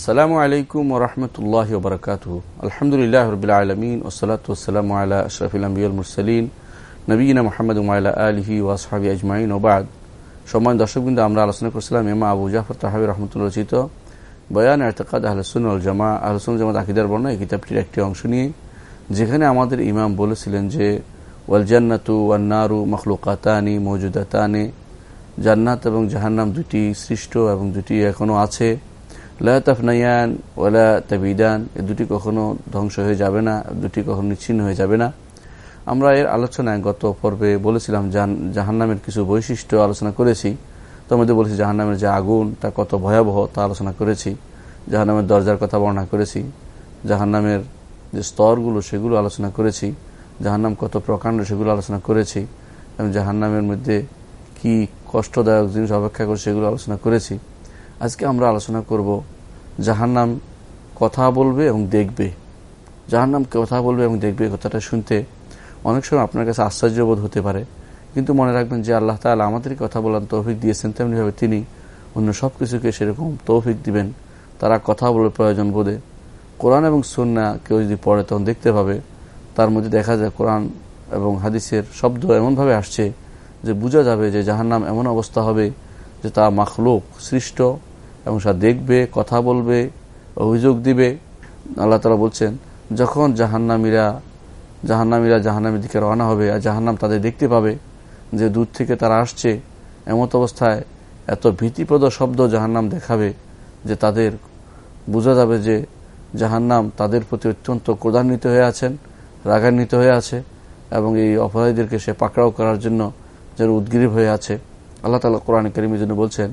আসসালামু আলাইকুম ওরহমতুল্লাহ ওবরকাত আলহামদুলিল্লাহ রবিল আলমিন ওসলাত ওসালাম আলা আশরফুল মুরসলিন নবীনা মোহাম্মদ উমায়লা আলহি ওয়াসহাবি আজমাইন ওবাদ সম্মান দর্শকবৃন্দ, আমরা আলোচনা করছিলাম এমা আবু জাফর তাহাবি রহমতুল্লা রচিত বয়ান এরতকাদ আহলসুন আল জামা আহলসুন জামাত আকিদার বর্ণা এই কিতাবটির একটি অংশ নিয়ে, যেখানে আমাদের ইমাম বলেছিলেন যে, ওয়াল জান্নাতু ওয়ান্নারু মখলুকাতানি মৌজুদাতানি, জান্নাত এবং জাহান্নাম দুটি সৃষ্ট এবং দুটি এখনও আছে। লাফনাইয়ান ওলা তাবিদান, এ দুটি কখনো ধ্বংস হয়ে যাবে না দুটি কখনো নিচ্ছিন্ন হয়ে যাবে না। আমরা এর আলোচনায় গত পর্বে বলেছিলাম জাহান্নামের কিছু বৈশিষ্ট্য আলোচনা করেছি। তার মধ্যে বলেছি জাহান্নামের যে আগুন, তা কত ভয়াবহ তা আলোচনা করেছি। জাহান্নামের দরজার কথা বর্ণনা করেছি। জাহান্নামের যে স্তরগুলো, সেগুলো আলোচনা করেছি। জাহান্নাম কত প্রকাণ্ড, সেগুলো আলোচনা করেছি। এবং জাহান্নামের মধ্যে কি কষ্টদায়ক জিনিস অপেক্ষা করে সেগুলো আলোচনা করেছি। আজকে আমরা আলোচনা করব জাহান্নাম কথা বলবে এবং দেখবে। জাহান্নাম কথা বলবে এবং দেখবে কথাটা শুনতে অনেক সময় আপনার কাছে আশ্চর্যবোধ হতে পারে। কিন্তু মনে রাখবেন যে আল্লাহ তালা আমাদেরকে কথা বলার তৌফিক দিয়েছেন, তেমনিভাবে তিনি অন্য সব কিছুকে সেরকম তৌফিক দিবেন। তারা কথা বলে প্রয়োজন বোধে। কোরআন এবং সন্না কেউ যদি পড়ে তখন দেখতে পাবে। তার মধ্যে দেখা যায় কোরআন এবং হাদিসের শব্দ এমনভাবে আসছে যে বোঝা যাবে যে জাহান্নাম এমন অবস্থা হবে যে তা মাখলোক, সৃষ্ট এবং সে দেখবে, কথা বলবে, অভিযোগ দিবে। আল্লাহ তালা বলছেন, যখন জাহান্নামীরা জাহান্নামীরা জাহান্নামের দিকে রওনা হবে আর জাহান্নাম তাদের দেখতে পাবে যে দূর থেকে তারা আসছে, এমত অবস্থায় এত ভীতিপ্রদ শব্দ জাহান্নাম দেখাবে যে তাদের বোঝা যাবে যে জাহান্নাম তাদের প্রতি অত্যন্ত ক্রোধান্বিত হয়ে আছেন, রাগান্বিত হয়ে আছে এবং এই অপরাধীদেরকে সে পাকড়াও করার জন্য যেন উদ্গ্রীব হয়ে আছে। আল্লাহ তালা কোরআন করিমের জন্য বলছেন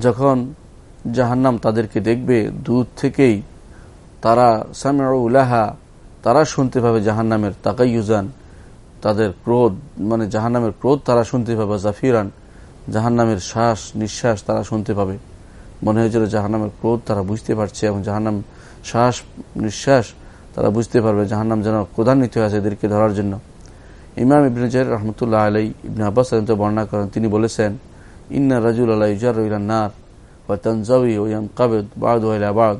যখন জাহান্নাম তাদেরকে দেখবে, দূর থেকেই তারা সামিউলাহা তারা শুনতে পাবে জাহান্নামের তাকাইয়ুজান তাদের ক্রোধ মানে জাহান্নামের ক্রোধ তারা শুনতে পাবে, জাফিরান। জাহান্নামের শ্বাস, নিঃশ্বাস তারা শুনতে পাবে। মনে হয়েছিল জাহান্নামের ক্রোধ তারা বুঝতে পারছে এবং জাহান্নাম শ্বাস, নিঃশ্বাস তারা বুঝতে পারবে জাহান্নাম যেন ক্রোধান্বিত আছে এদেরকে ধরার জন্য। ইমাম ইবিন জাহের রহমতুল্লাহ আলাই ইবিন আব্বাস বর্ণনা করেন, তিনি বলেছেন, ইন্না রাজুল আল্লাহ ইজার নার বা ও ইয়াম কাবেদ বাদ বাদ।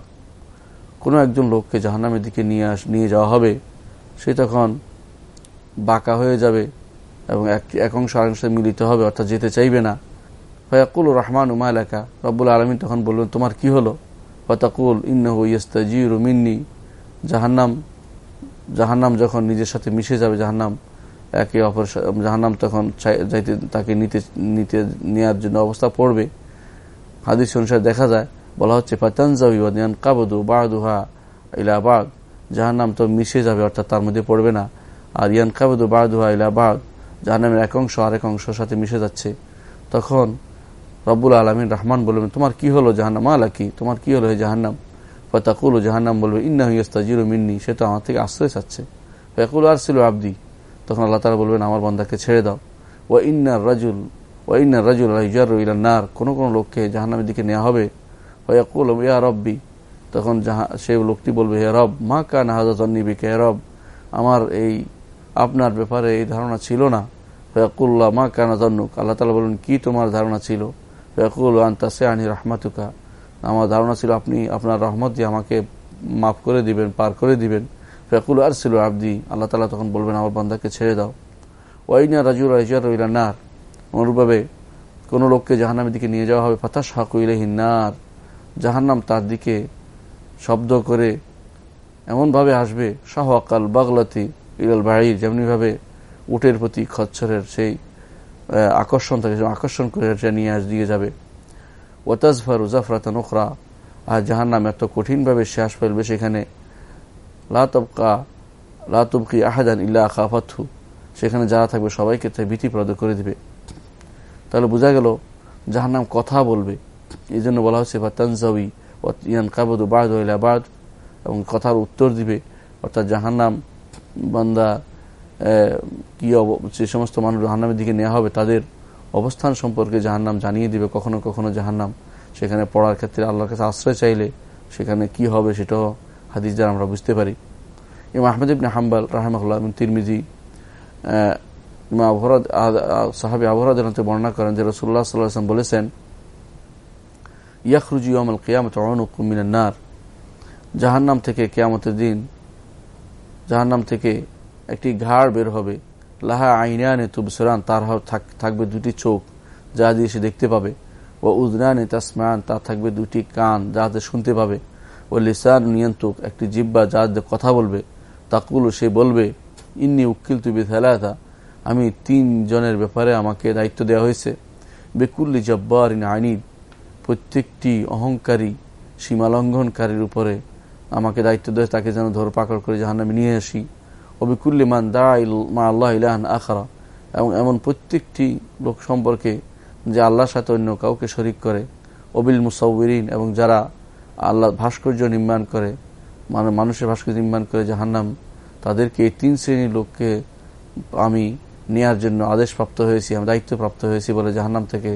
কোনো একজন লোককে জাহান্নামের দিকে নিয়ে আস, নিয়ে যাওয়া হবে, সে তখন বাঁকা হয়ে যাবে এবং এক অংশ আরেকংশে মিলিত হবে, অর্থাৎ যেতে চাইবে না। ফয়াকুল রহমান উমা এলাকা রব্বুল আলমিন তখন বলবেন তোমার কি হলো? ফতাকুল, ইন্নহ ইস্তাজির মিন্নি। জাহান্নাম জাহান্নাম যখন নিজের সাথে মিশে যাবে, জাহান্নাম একে অপর জাহান্নাম তখন তাকে নিতে নিতে নেওয়ার জন্য অবস্থা পড়বে। হাদিস অনুসারে দেখা যায়, বলা হচ্ছে পাতানজাবিয়ান কাবদু বাদুহা ইলাবাদ জাহান্নাম তো মিশে যাবে, অর্থাৎ তার মধ্যে পড়বে না। আর ইয়ান কাবদু বাদুহা ইলাবাদ জাহান্নামের এক অংশ আরেক অংশের সাথে মিশে যাচ্ছে। তখন রব্বুল আলমিন রহমান বলবেন তোমার কি হলো জাহান্নাম? আলা কি? তোমার কি হলো জাহান্নাম? ফতাকুল জাহান্নাম বলবে ইন্না হইয়াস্তা জিরো মিন্নি। সে তো আমার থেকে আশ্রয় চাচ্ছে। ফেকুল আর ছিল আবদি তখন আল্লাহ তালা বলবেন, আমার বন্ধাকে ছেড়ে দাও। ও ইন্নার রাজুল ও ইন্নার রাজুল ইজার নার। কোনো কোনো লোককে জাহান্নামের দিকে নেওয়া হবে। ওয়াকুল ইয়া রব্বি। তখন যাহা, সেই লোকটি বলবে, হে রব, মা কান হাজত নিবিকে হে রব, আমার এই আপনার ব্যাপারে এই ধারণা ছিল না। ফয়াকুল্লাহ মা কানা জন্নুক আল্লাহ তালা বলুন কি তোমার ধারণা ছিল? ফয়াকুল আন্তাসে আনি রহমাতুকা। আমার ধারণা ছিল আপনি আপনার রহমত দিয়ে আমাকে মাফ করে দিবেন, পার করে দিবেন। ফেকুল আর ছিল আবদি, আল্লাহ তালা তখন বলবেন, আমার বান্দাকে ছেড়ে দাও। ওয়াইনা রাজুর রাজিয়ার রইলা নার, অনুরূপভাবে কোনো লোককে জাহান্নামের দিকে নিয়ে যাওয়া হবে। ফাতাস হাকুইলহিন নার, জাহান্নাম তার দিকে শব্দ করে এমনভাবে আসবে শাহ আকাল বাগলাতি ইলাল বাড়ির যেমনিভাবে উটের প্রতি খচ্ছরের সেই আকর্ষণ থাকে আকর্ষণ করে নিয়ে আস, দিয়ে যাবে। ওয়াতাজফার উজাফরাতা নোখরা আর জাহান্নাম এত কঠিনভাবে শ্বাস ফেলবে সেখানে লাতবকা আহাদান ইল্লা খাফাথু সেখানে যারা থাকবে, সবাইকে তাই ভীতিপ্রদ করে দিবে। তাহলে বোঝা গেল যাহার নাম কথা বলবে। এই জন্য বলা হচ্ছে বা তানজাউই ইয়ান কাবদ বাদ বাদ। এবং কথার উত্তর দিবে। অর্থাৎ জাহান্নাম বান্দা কি যে সমস্ত মানুষ জাহান্নামের দিকে নেওয়া হবে, তাদের অবস্থান সম্পর্কে জাহান্নাম জানিয়ে দিবে। কখনো কখনো জাহান্নাম সেখানে পড়ার ক্ষেত্রে আল্লাহর কাছে আশ্রয় চাইলে সেখানে কি হবে সেটাও হাদিস দ্বারা আমরা বুঝতে পারি। এবং আহমেদ ইবনে হাম্বাল রাহমাহুল্লাহ এবং তিরমিজি সাহাবি আবহরাদ বর্ণনা করেন যে রসুল্লাহ সাল্লাম বলেছেন, ইয়াখরুজি আমল কেয়ামত নার। জাহান্নাম থেকে কেয়ামতের দিন, জাহান্নাম থেকে একটি ঘাড় বের হবে। লাহা আইনানে তুবসরান, তার থাকবে দুটি চোখ, যা দিয়ে সে দেখতে পাবে। ও উদনানে তাসমান তার থাকবে দুটি কান যাতে শুনতে পাবে। ও লিসান নিয়ন্ত্রক একটি জিব্বা যা কথা বলবে, তাকুল সে বলবে, ইন্নি উকিল তুবি থেলাতা আমি তিন জনের ব্যাপারে আমাকে দায়িত্ব দেওয়া হয়েছে। বেকুল্লি জব্বার ইন আইনিদ প্রত্যেকটি অহংকারী সীমালঙ্ঘনকারীর উপরে আমাকে দায়িত্ব দেয় তাকে যেন ধর পাকড় করে জাহান্নামে নিয়ে আসি। অবিকুল্লি মান দা মা আল্লাহ ইলাহান আখারা, এবং এমন প্রত্যেকটি লোক সম্পর্কে যে আল্লাহর সাথে অন্য কাউকে শরিক করে। অবিল মুসাউরিন এবং যারা আল্লাহ ভাস্কর্য নির্মাণ করে মানে মানুষের ভাস্কর্য নির্মাণ করে জাহান্নাম, তাদেরকে এই তিন শ্রেণির লোককে আমি নেয়ার জন্য আদেশপ্রাপ্ত হয়েছি, আমি দায়িত্বপ্রাপ্ত হয়েছি বলে জাহান্নাম থেকে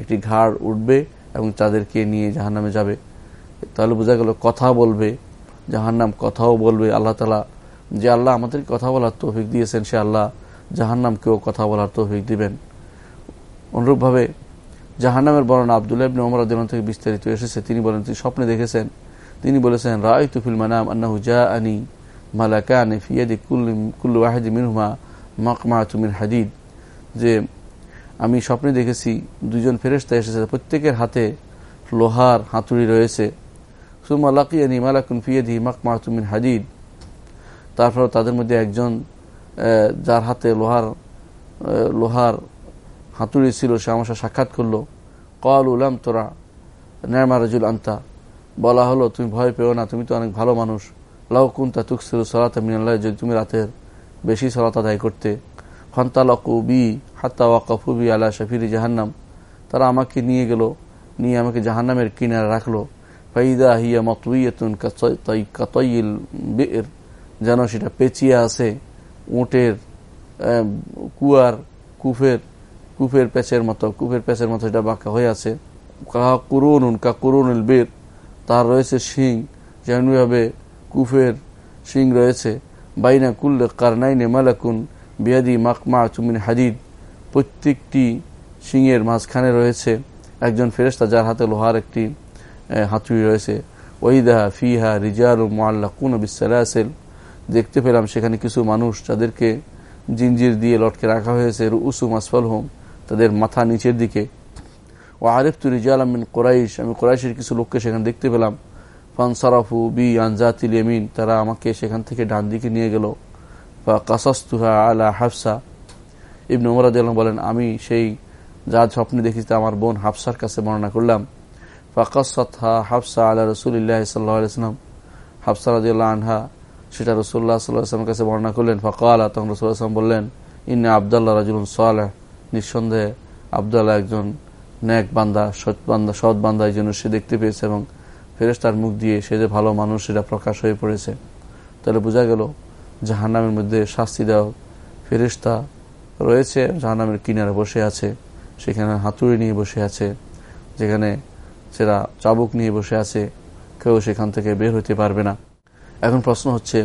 একটি ঘাড় উঠবে এবং তাদেরকে নিয়ে জাহান্নামে যাবে। তাহলে বোঝা গেল কথা বলবে, জাহান্নাম কথাও বলবে। আল্লাহ তালা যে আল্লাহ আমাদের কথা বলার তৌফিক দিয়েছেন, সে আল্লাহ জাহান্নামকেও কথা বলার তৌফিক দিবেন। অনুরূপভাবে জাহান্নামের বর্ণনা আবদুল্লাহ ইবনে ওমর দিন থেকে বিস্তারিত এসেছে। তিনি বলেন, তিনি স্বপ্নে দেখেছেন, তিনি বলেছেন রায় তুফিল মানাম আন্নাহু জা আনি মালাকানি কুল্লি, কুল্লু ওয়াহিদি মিনহুমা মকমা তুমিন হাদিদ। যে আমি স্বপ্নে দেখেছি দুজন ফেরেস্তা এসেছে, প্রত্যেকের হাতে লোহার হাতুড়ি রয়েছে। সুমা লাকিয়ানি মালাকুন ফিয়াদি মকমা তুমিন হাদিদ। তারপর তাদের মধ্যে একজন যার হাতে লোহার লোহার হাতুড়ি ছিল, সে আমার সাথে সাক্ষাৎ করল। কল উলাম তোরা নেরমা রাজুল আন্তা। বলা হলো, তুমি ভয় পেও না, তুমি তো অনেক ভালো মানুষ। লাউ কুন্তা তুকসিল সলাতা মিনাল্লাহ, যদি তুমি রাতের বেশি সলাত আদায় করতে। ফন্তালকু বি, হাত্তা ওয়াকফু বি আলা শফিরি জাহান্নাম। তারা আমাকে নিয়ে গেল, নিয়ে আমাকে জাহান্নামের কিনারে রাখল। ফাইদা হিয়া মতুইয়াতুন কাতইল বের, যেন সেটা পেঁচিয়ে আছে, উঁটের কুয়ার, কুফের কুফের প্যাচের মতো, কুফের প্যাচের মতো এটা বাঁকা হয়ে আছে। কাহা কুরুন কা কুরুনুল বের, তার রয়েছে শিং, যেমনিভাবে কুফের শিং রয়েছে। বাইনা কুল্লে কারনাইনে মালাকুন বিয়াদি মাকমা চুমিন হাদিদ, প্রত্যেকটি শিংয়ের মাঝখানে রয়েছে একজন ফেরেস্তা যার হাতে লোহার একটি হাতুড়ি রয়েছে। ওইদাহা ফিহা রিজাল মোয়াল্লা কুন বিসালাসেল দেখতে পেলাম সেখানে কিছু মানুষ যাদেরকে জিঞ্জির দিয়ে লটকে রাখা হয়েছে উসুম আসফল হোম তাদের মাথা নিচের দিকে। ও আরেফতু রিজাল আমিন কোরাইশ, আমি কোরাইশের কিছু লোককে সেখানে দেখতে পেলাম। ফানসারাফু বি আনজাতিল এমিন তারা আমাকে সেখান থেকে ডান দিকে নিয়ে গেল। বা কাসাস্তুহা আলা হাফসা। ইবন উমরাদ বলেন, আমি সেই যা স্বপ্নে দেখি তা আমার বোন হাফসার কাছে বর্ণনা করলাম। ফাকাসা হাফসা আলা রসুল্লাহ সাল্লাম। হাফসা রাজিউল্লাহ আনহা, সেটা রসুল্লাহ সাল্লাহামের কাছে বর্ণনা করলেন। ফাঁকা তখন রসুল্লাহ আসলাম বললেন, ইন্না আবদাল্লাহ রাজুল সালেহ। নিঃসন্দেহে আবদাল্লাহ একজন ন্যাক বান্দা, সৎ বান্দা সৎ বান্দা এই জন্য সে দেখতে পেয়েছে এবং ফেরেস্তার মুখ দিয়ে সে যে ভালো মানুষ সেটা প্রকাশ হয়ে পড়েছে। তাহলে বোঝা গেল জাহান্নামের মধ্যে শাস্তি দেওয়া ফেরিস্তা রয়েছে, জাহান্নামের কিনারে বসে আছে, সেখানে হাতুড়ি নিয়ে বসে আছে, যেখানে সেরা চাবুক নিয়ে বসে আছে, কেউ সেখান থেকে বের হতে পারবে না। এখন প্রশ্ন হচ্ছে,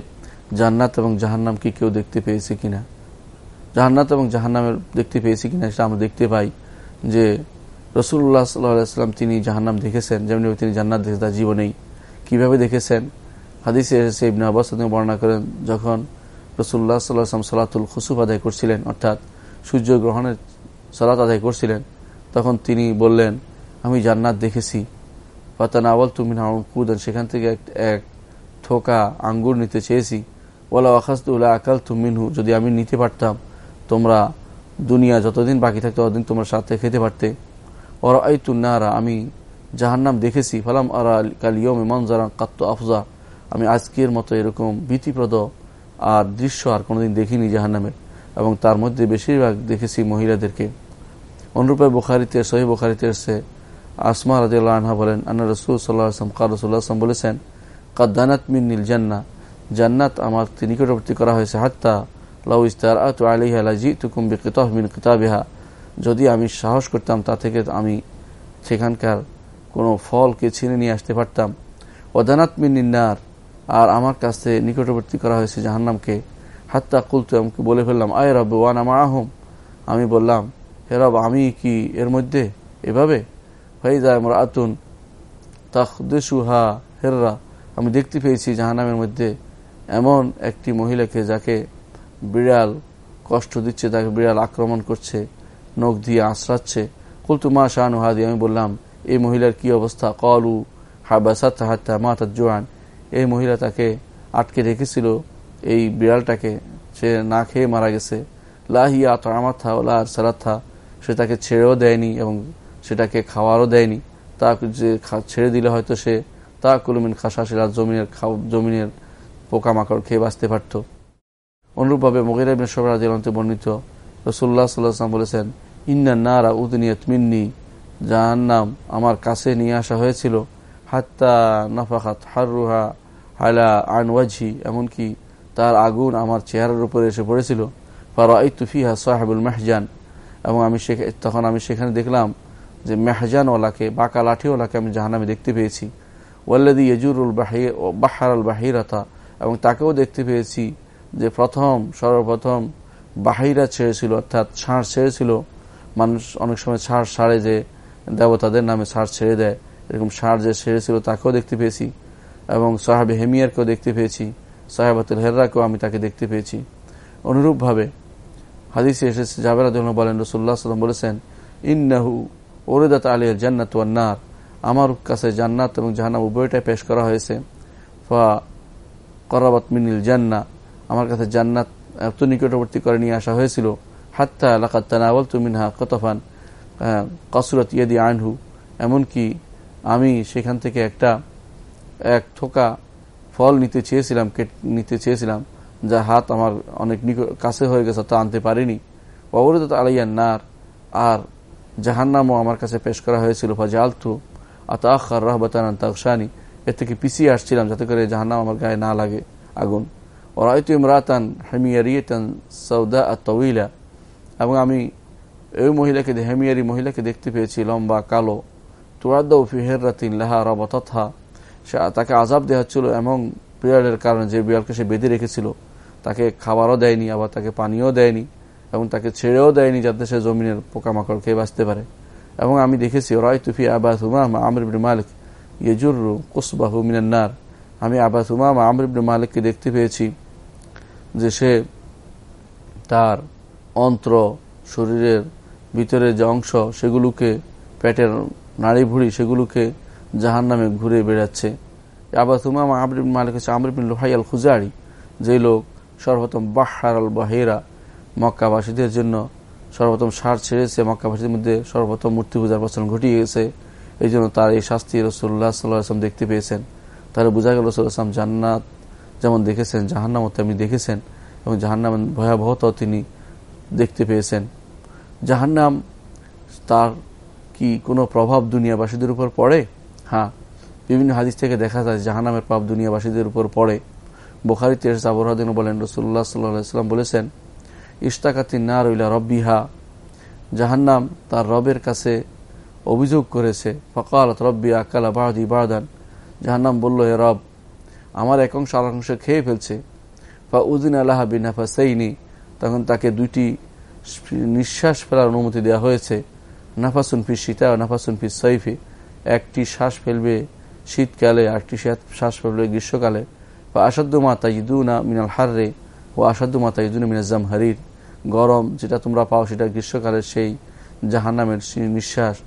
জান্নাত এবং জাহান্নাম কি কেউ দেখতে পেয়েছে কিনা? জাহান্নাত এবং জাহান্নামের দেখতে পেয়েছি কিনা সেটা আমরা দেখতে পাই যে রসুল্লাহ সাল্লাম তিনি জাহান্নাম দেখেছেন, যেমনি তিনি জান্নাত দেখে তার জীবনেই। কীভাবে দেখেছেন? হাদিসে এসে ইবনা আব্বাস বর্ণনা করেন, যখন রসুল্লাহ সাল্লাহাম সালাতুল খুসুফ আদায় করছিলেন, অর্থাৎ সূর্য গ্রহণের সালাত আদায় করছিলেন, তখন তিনি বললেন, আমি জান্নাত দেখেছি। পাতান আওয়াল তুমি কুদেন সেখান থেকে এক এক থোকা আঙ্গুর নিতে চেয়েছি। ওলা আখাস্তুল্লাহ আকাল তুমিনহু যদি আমি নিতে পারতাম তোমরা দুনিয়া যতদিন বাকি থাকতো ততদিন তোমার সাথে খেতে পারতে। ওরা আই তুন্নারা আমি জাহান্নাম দেখেছি। ফালাম আরা কালিয়ম মনজারা কাত্ত আফজা। আমি আজকের মতো এরকম ভীতিপ্রদ আর দৃশ্য আর কোনোদিন দেখিনি জাহান্নামের। এবং তার মধ্যে বেশিরভাগ দেখেছি মহিলাদেরকে। অনুরূপে বুখারিতে সহি বুখারিতে এসে আসমা রাজিউল্লাহ আনহা বলেন, আন্না রসুল সাল্লাহ আসলাম কা রসুল্লাহ আসলাম বলেছেন কাদ্দানাত মিন্নিল জান্না জান্নাত আমার নিকটবর্তী করা হয়েছে, হাত্তা লাউ ইস্তার মিন যদি আমি সাহস করতাম, তা থেকে আমি সেখানকার কোনো ফলকে ছিনে নিয়ে আসতে পারতাম। ওদানাত মিন্নার আর আমার কাছে নিকটবর্তী করা হয়েছে জাহান্নামকে। হাত্তা কুলতু আমাকে বলে ফেললাম, আয় রব ওয়ান আমা আহম আমি বললাম, হে রব, আমি কি এর মধ্যে এভাবে? ফাইজা আতুন তাহদেশুহা হেররা। আমি দেখতে পেয়েছি জাহানামের মধ্যে এমন একটি মহিলাকে যাকে বিড়াল কষ্ট দিচ্ছে, তাকে বিড়াল আক্রমণ করছে, নখ দিয়ে আশ্রাচ্ছে কুলতু মা শাহানু হাদি, আমি বললাম, এই মহিলার কি অবস্থা? কলু হাবাসাত হাত্তা মাতার জোয়ান। এই মহিলা তাকে আটকে রেখেছিল, এই বিড়ালটাকে। সে না খেয়ে মারা গেছে। লাহিয়া তো আমার থা ওলা আর সারাথা সে তাকে ছেড়েও দেয়নি এবং সেটাকে খাওয়ারও দেয়নি। তা যে ছেড়ে দিলে হয়তো সে তা কুলুমিন খাসা সেরা জমিনের জমিনের পোকামাকড় খেয়ে বাঁচতে পারত। অনুরূপভাবে মগির সবরাজ বর্ণিত রসুল্লাহ সাল্লাহাম বলেছেন ইন্না নারা উদনিয়ত মিন্নি যার নাম আমার কাছে নিয়ে আসা হয়েছিল, হাত্তা নাফাহাত হারুহা হালা আনওয়াজি এমনকি তার আগুন আমার চেহারার উপরে এসে পড়েছিল ফারাইতুফিহা সাহেবুল মেহজান এবং আমি তখন আমি সেখানে দেখলাম যে মেহজানওয়ালাকে, বাঁকা লাঠিওয়ালাকে আমি জাহানামে দেখতে পেয়েছি ওয়াল্লাদি ইজুরুল বাহারাল বাহিরাতা এবং তাকেও দেখতে পেয়েছি যে প্রথম, সর্বপ্রথম বাহিরা ছেড়েছিল অর্থাৎ ছাড় ছেড়েছিল মানুষ অনেক সময় ছাড় সারে যে দেবতাদের নামে ছাড় ছেড়ে দেয়। এরকম সার যে ছেড়েছিল তাকেও দেখতে পেয়েছি এবং সাহাবে হেমিয়ারকেও দেখতে পেয়েছি সাহেবাতুল হেররাকেও আমি তাকে দেখতে পেয়েছি। অনুরূপভাবে হাদিসে এসেছে, জাবের বলেন রসুল্লাহ সাল্লাম বলেছেন, ইন্নাহু ওরেদাত আলিয়ার জান্নাত ওয়ান্নার আমার কাছে জান্নাত এবং জাহান্নাম উভয়টাই পেশ করা হয়েছে। ফা করাবাত মিনিল জান্না। আমার কাছে জান্নাত এত নিকটবর্তী করে নিয়ে আসা হয়েছিল। হাত্তা এলাকাত তানাওয়াল তুমিনহা কতফান কসরত ইয়াদি আনহু। এমনকি আমি সেখান থেকে একটা, এক থোকা ফল নিতে চেয়েছিলাম নিতে চেয়েছিলাম, যা হাত আমার অনেক কাছে হয়ে গেছে, তা আনতে পারিনি। অবরোধ আলাইয়ান নার, আর জাহান্নামও আমার কাছে পেশ করা হয়েছিল। ফাজা আলতু আত আখার রহবাতান তাকসানি এর থেকে পিছিয়ে আসছিলাম, যাতে করে জাহান্নাম আমার গায়ে না লাগে আগুন। ওরাইতু ইমরাতান হেমিয়ারিয়াতান সৌদা আর তউইলা এবং আমি ওই মহিলাকে হেমিয়ারি মহিলাকে দেখতে পেয়েছি, লম্বা, কালো। তুয়াদ্দাউ ফিহের রাতিন লাহা রবতথা সে তাকে আজাব দেওয়া হচ্ছিল এবং বিড়ালের কারণে যে বিড়ালকে সে বেঁধে রেখেছিল, তাকে খাবারও দেয়নি, আবার তাকে পানিও দেয়নি এবং তাকে ছেড়েও দেয়নি যাতে সে জমিনের পোকামাকড় খেয়ে বাঁচতে পারে। এবং আমি দেখেছি রয় তুফি আবাস হুমামা আমর মালিক ইয়েজুর কুসবাহু মিনান্নার আমি আবাস হুমামা আমর মালিককে দেখতে পেয়েছি। যে সে তার অন্ত্র শরীরের ভিতরের যে অংশ, সেগুলোকে পেটের নাড়ি ভুড়ি সেগুলোকে জাহান নামে ঘুরে বেড়াচ্ছে। আবার তুমাম আমরিন মালিক হচ্ছে আমরিন লোহাই আল খুজারি যে লোক সর্বপ্রথম বাহার আল বাহেরা মক্কাবাসীদের জন্য সর্বপ্রথম সার ছেড়েছে। মক্কাবাসীদের মধ্যে সর্বপ্রথম মূর্তি পূজার প্রচলন ঘটিয়ে গেছে। এই জন্য তার এই শাস্তি রসুল্লাহ সাল্লাম দেখতে পেয়েছেন। তারা বোঝা গেল রসুল্লাহাম জান্নাত যেমন দেখেছেন জাহান্নামও তেমনি দেখেছেন এবং জাহান্নাম ভয়াবহতাও তিনি দেখতে পেয়েছেন। জাহান্নাম তার কি কোনো প্রভাব দুনিয়াবাসীদের উপর পড়ে? হ্যাঁ বিভিন্ন হাদিস থেকে দেখা যায় জাহান্নামের পাপ দুনিয়াবাসীদের উপর পড়ে। বোখারি তেজ আবরহাদিন বলেন রসুল্লাহ সাল্লাম বলেছেন ইস্তাকাতি না রইলা রব্বিহা। জাহান্নাম তার রবের কাছে অভিযোগ করেছে, ফকালত রব্বি আকালা বাহাদি বাহাদান জাহান্নাম বলল, হে রব আমার এক অংশ আর অংশ খেয়ে ফেলছে। বা উদিন আল্লাহ বিনাফা সেইনি তখন তাকে দুইটি নিঃশ্বাস ফেলার অনুমতি দেওয়া হয়েছে। নাফাসুন ফি সীতা ও নাফাসুন ফি সৈফি একটি শ্বাস ফেলবে শীতকালে, আরেকটি শ্বাস ফেলবে গ্রীষ্মকালে। বা আসাদ্দু মা তাইদুনা মিনাল হাররে ও আসাদ্দু মা তাইদুনা মিনাজাম হারির গরম যেটা তোমরা পাও সেটা গ্রীষ্মকালের সেই জাহান্নামের নিঃশ্বাস।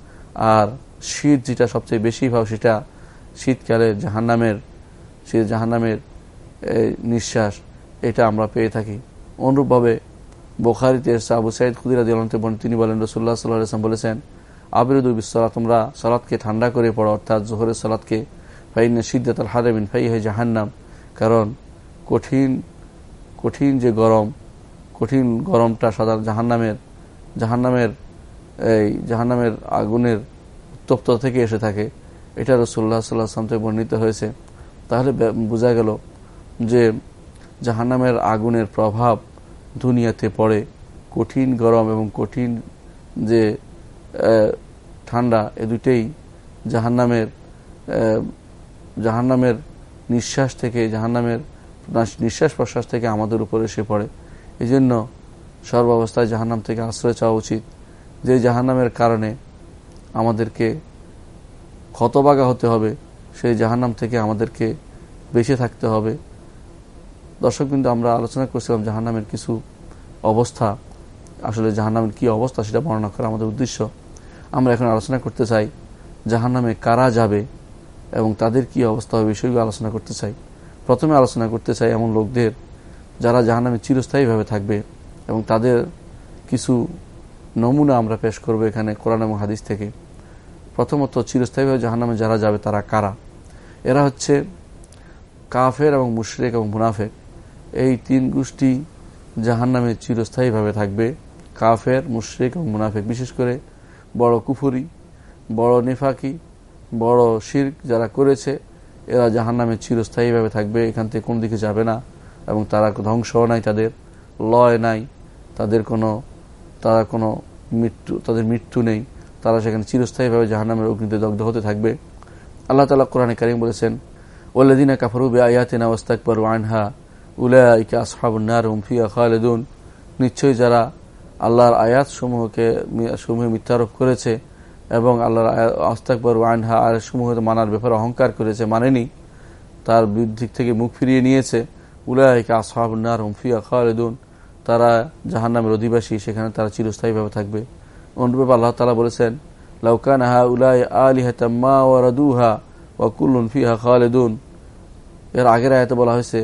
আর শীত যেটা সবচেয়ে বেশি পাও সেটা শীতকালে জাহান্নামের সে জাহান্নামের নিঃশ্বাস, এটা আমরা পেয়ে থাকি। অনুরূপভাবে বোখারিতে আবু সাইদ খুদিরা দিলতে তিনি বলেন রসুল্লাহ সাল্লাম বলেছেন আবিরুদুল বিশ্বরা তোমরা সালাদকে ঠান্ডা করে পড়ো, অর্থাৎ জোহরের সালাদকে ফাইনে সিদ্দাত আল হারেবিন ফাই হে জাহান্নাম। কারণ কঠিন কঠিন যে গরম, কঠিন গরমটা সাধারণ জাহান্নামের জাহান্নামের, এই জাহান্নামের আগুনের উত্তপ্ত থেকে এসে থাকে। এটা রসুল্লাহ সাল্লাহ আসলাম থেকে বর্ণিত হয়েছে। তাহলে বোঝা গেল যে জাহান্নামের আগুনের প্রভাব দুনিয়াতে পড়ে। কঠিন গরম এবং কঠিন যে ঠান্ডা এ দুটেই জাহান্নামের জাহান্নামের নিঃশ্বাস থেকে, জাহান্নামের নিঃশ্বাস প্রশ্বাস থেকে আমাদের উপরে এসে পড়ে। এই জন্য সর্বাবস্থায় জাহান্নাম থেকে আশ্রয় চাওয়া উচিত যে জাহান্নামের কারণে আমাদেরকে ক্ষতবাগা হতে হবে সেই জাহান্নাম থেকে আমাদেরকে বেঁচে থাকতে হবে। দর্শক কিন্তু আমরা আলোচনা করছিলাম জাহান্নামের কিছু অবস্থা, আসলে জাহান্নামের কি অবস্থা সেটা বর্ণনা করা আমাদের উদ্দেশ্য। আমরা এখন আলোচনা করতে চাই জাহান্নামে কারা যাবে এবং তাদের কি অবস্থা হবে বিষয়গুলো আলোচনা করতে চাই। প্রথমে আলোচনা করতে চাই এমন লোকদের যারা জাহান্নামে চিরস্থায়ীভাবে থাকবে এবং তাদের কিছু নমুনা আমরা পেশ করব এখানে কোরআন এবং হাদিস থেকে। প্রথমত, চিরস্থায়ীভাবে জাহান্নামে যারা যাবে তারা কারা? এরা হচ্ছে কাফের এবং মুশরেক এবং মুনাফেক। এই তিন গোষ্ঠী জাহান্নামে চিরস্থায়ীভাবে থাকবে। কাফের, মুশরেক এবং মুনাফেক। বিশেষ করে বড় কুফুরি, বড় নেফাকি, বড় শির্ক যারা করেছে, এরা জাহান্নামে চিরস্থায়ীভাবে থাকবে। এখান থেকে কোন দিকে যাবে না এবং তারা ধ্বংস নাই তাদের, লয় নাই, তাদের কোনো, তারা কোনো মৃত্যু, তাদের মৃত্যু নেই। তারা সেখানে চিরস্থায়ীভাবে জাহান্নামের অগ্নিতে দগ্ধ হতে থাকবে। আল্লাহ তালা কোরআনে কারিম বলেছেন ওল্লাদিনা কাফরুবে আয়াতিনা ওস্তাকবর আনহা, উলাইকা আসহাবুন্নার হুমফিয়া খালেদুন। নিশ্চয়ই যারা আল্লাহর আয়াত সমূহকে সমূহে মিথ্যারোপ করেছে এবং আল্লাহর আস্তাকবর আনহা আয়াত সমূহ মানার ব্যাপারে অহংকার করেছে মানেনি, তার দিক থেকে মুখ ফিরিয়ে নিয়েছে, উলাইকা আসহাবুন্নার হুমফিয়া খালেদুন। তারা জাহান্নামের অধিবাসী, সেখানে তারা চিরস্থায়ীভাবে থাকবে। অনুরূপে আল্লাহ তালা বলেছেন লাউকান হা উলাই আলিহাতাম্মা ও রাদুহা ওয়াকুল্লুন ফিহা খালেদুন এর আগের আয়তে বলা হয়েছে,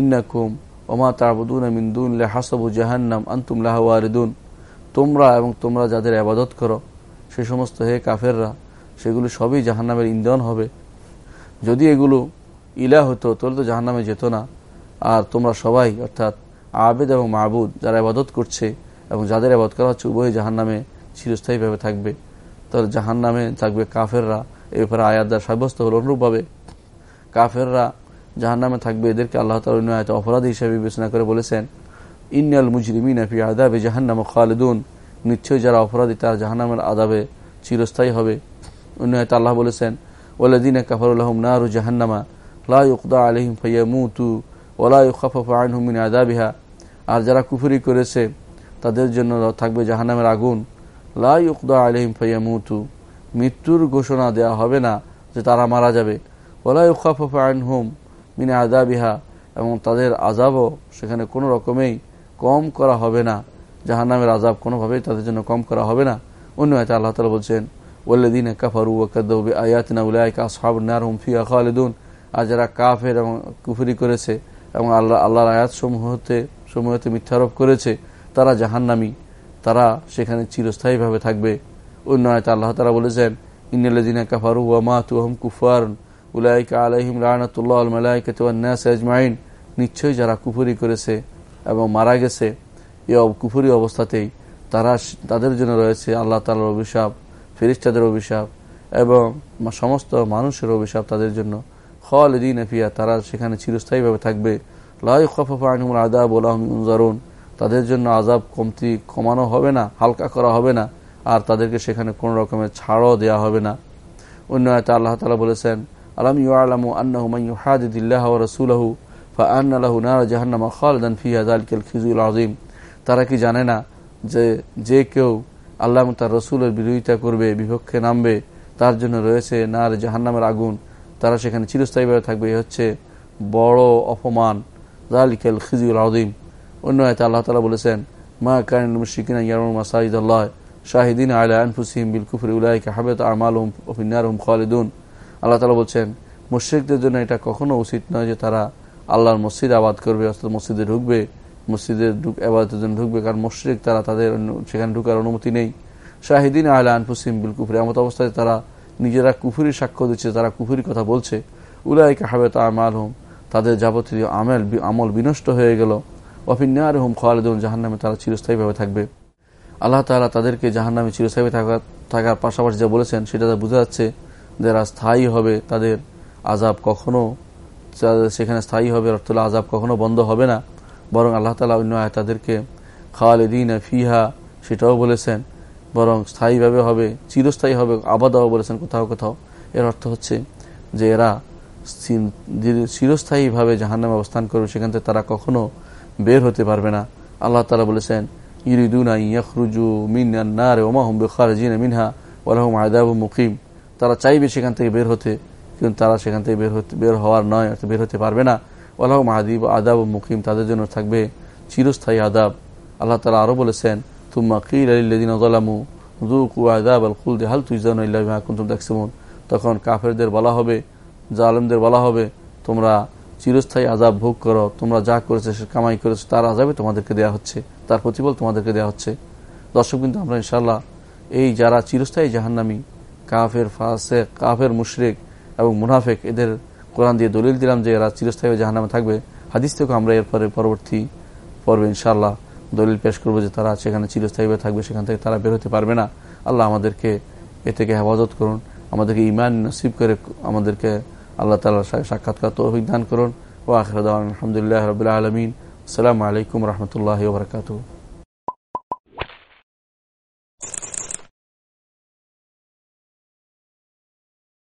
ইন্নাকুম ওমা তাবুদুন মিন্দুন হাসবু জাহান্নাম, আন্তুম লাহাওয়ারিদুন তোমরা এবং তোমরা যাদের আবাদত করো, সে সমস্ত হে কাফেররা, সেগুলো সবই জাহান্নামের ইন্ধন হবে। যদি এগুলো ইলা হতো, তাহলে তো জাহান্নামে যেত না। আর তোমরা সবাই, অর্থাৎ আবেদ এবং মাহবুদ যারা আবাদত করছে এবং যাদের আবাদ করা হচ্ছে উভয় জাহান্নামে চিরস্থায়ীভাবে থাকবে। তাহলে জাহান্নামে থাকবে কাফেররা। এ ব্যাপারে সাব্যস্ত হল, অনুরূপভাবে কাফেররা জাহান্নামে থাকবে, এদেরকে আল্লাহ তালা আয়ত অপরাধী হিসেবে বিবেচনা করে বলেছেন, ইন্নাল মুজরিমিন আফি আদাবে জাহান্নাম খালেদুন। নিশ্চয়ই যারা অপরাধী, তারা জাহান্নামের আদাবে চিরস্থায়ী হবে। অন্য আয়ত আল্লাহ বলেছেন ওলাদিন কাফরুল্লাহম নারু জাহান্নামা, লা ইউকদা আলহিম ফাইয়ামুতু ওলা ইউখাফা আনহুমিন আদাবিহা আর যারা কুফুরি করেছে, তাদের জন্য থাকবে জাহান্নামের আগুন। লা মৃত্যুর ঘোষণা দেয়া হবে না যে তারা মারা যাবে। ওলা ইউখাফা আনহুম মিনে আদাবিহা এবং তাদের আজাবও সেখানে কোনো রকমেই কম করা হবে না। জাহান্নামের আজাব কোনোভাবেই তাদের জন্য কম করা হবে না। অন্য আয়তা আল্লাহ তালা বলছেন ওল্লাদিন কাফারু ওকাদ্দবে আয়াতিনা উলাইকা সাহাব নার হুমফিয়া খালেদুন। আর যারা কাফের এবং কুফুরি করেছে এবং আল্লাহ আল্লাহর আয়াত সমূহতে সমূহতে মিথ্যারোপ করেছে, তারা জাহান্নামি। তারা সেখানে চিরস্থায়ীভাবে থাকবে। অন্য আয়তা আল্লাহ তারা বলেছেন ইন্নাল্লাদিনা কাফারু ওয়ামা কুফারন উলাইকা আলহিম রানাতুল্লাহ আজমাইন। নিশ্চয়ই যারা কুফুরি করেছে এবং মারা গেছে এই কুফুরি অবস্থাতেই তারা তাদের জন্য রয়েছে আল্লাহ তালার অভিশাপ ফেরিস্তাদের অভিশাপ এবং সমস্ত মানুষের অভিশাপ তাদের জন্য। খালিদিন এফিয়া তারা সেখানে চিরস্থায়ীভাবে থাকবে। লাই খফা আনহুম আদাব ওলাহমিউজারুন তাদের জন্য আজাব কমতি কমানো হবে না, হালকা করা হবে না, আর তাদেরকে সেখানে কোনো রকমের ছাড়ও দেওয়া হবে না। অন্য আয়তা আল্লাহ তালা বলেছেন, আলম ইউআলামু আন্নাহু মান ইউহাদিদিল্লাহ ওয়া রাসূলহু, ফাআন্না লাহু নার জাহান্নামা খালিদান ফিহা যালিকাল খিজুল আযীম। তারা কি জানে না যে যে কেউ আল্লাহ তার রসুলের বিরোধিতা করবে, বিপক্ষে নামবে, তার জন্য রয়েছে নার জাহান্নামের আগুন। তারা সেখানে চিরস্থায়ীভাবে থাকবে হচ্ছে বড় অপমান জালিকাল খিজুল আযীম। অন্য আয়তে আল্লাহ তালা বলেছেন, মা কান মাসাজিদ আল্লাহ, শাহিদিন আলা আনফুসিহিম বিল কুফরি উলাইকা হাবিত আমালুহুম ওয়া ফিন্নারহুম খালিদুন। আল্লাহ তালা বলছেন, মুশ্রিকদের জন্য এটা কখনো উচিত নয় যে তারা আল্লাহর মসজিদ আবাদ করবে অর্থাৎ মসজিদে ঢুকবে। মসজিদের আবাদের জন্য ঢুকবে, কারণ মুশ্রিক তারা তাদের সেখানে ঢুকার অনুমতি নেই। শাহিদিন আহলা আনফুসিম বিল কুফরি, এমত অবস্থায় তারা নিজেরা কুফুরি সাক্ষ্য দিচ্ছে, তারা কুফুরি কথা বলছে। উলাইকা হাবেত আমাল হোম তাদের যাবতীয় আমেল আমল বিনষ্ট হয়ে গেল। ওয়াফিন্নার হোম খালেদুল জাহান্নামে তারা চিরস্থায়ীভাবে থাকবে। আল্লাহ তালা তাদেরকে জাহান্নামে চিরস্থায়ী থাকার থাকার পাশাপাশি যা বলেছেন, সেটা বোঝা যাচ্ছে যারা স্থায়ী হবে, তাদের আজাব কখনো সেখানে স্থায়ী হবে, অর্থ আজাব কখনো বন্ধ হবে না। বরং আল্লাহ তালা অন্য আয় তাদেরকে খালেদিন ফিহা, সেটাও বলেছেন, বরং স্থায়ীভাবে হবে, চিরস্থায়ী হবে, আবাদাও বলেছেন কোথাও কোথাও। এর অর্থ হচ্ছে যে এরা চিরস্থায়ীভাবে জাহান্নামে অবস্থান করবে, সেখান থেকে তারা কখনো বের হতে পারবে না। আল্লাহ তালা বলেছেন ইরিদুনা ইয়াখরুজু মিনান্নার ওমাহম বেখারজিন মিনহা ওলাহম আদাব মুকিম। তারা চাইবে সেখান থেকে বের হতে, কিন্তু তারা সেখান থেকে বের হতে, বের হওয়ার নয়, অর্থাৎ বের হতে পারবে না। ওলাহম আদিব আদাব মুকিম, তাদের জন্য থাকবে চিরস্থায়ী আদাব আল্লাহ তালা আরও বলেছেন তুম্মা কিল আলিল্লাদিন গলামু দুকু আদাব আল খুলদে, হাল তুইজান কুন্তুম দেখসিমুন তখন কাফেরদের বলা হবে, জালেমদের বলা হবে, তোমরা চিরস্থায়ী আজাব ভোগ করো, তোমরা যা করেছে সে কামাই করেছে, তার আজাবে তোমাদেরকে দেয়া হচ্ছে, তার প্রতিফল তোমাদেরকে দেওয়া হচ্ছে। দর্শক কিন্তু আমরা ইনশাল্লাহ এই যারা চিরস্থায়ী জাহান্নামি, কাফের ফাসে কাফের, মুশরেক এবং মুনাফেক, এদের কোরআন দিয়ে দলিল দিলাম যে এরা চিরস্থায়ী জাহান্নামে থাকবে। হাদিস থেকেও আমরা এরপরে পরবর্তী পর্বে ইনশাল্লাহ দলিল পেশ করব যে তারা সেখানে চিরস্থায়ীভাবে থাকবে, সেখান থেকে তারা বের হতে পারবে না। আল্লাহ আমাদেরকে এ থেকে হেফাজত করুন, আমাদেরকে ইমান নসিব করে আমাদেরকে আল্লাহ তালার সাক্ষাৎকার তো অভিজ্ঞান করুন ও আখরদ আলহামদুলিল্লাহ রবিল্লা আলমিন আসসালামু আলাইকুম রহমতুল্লাহ বরকাতু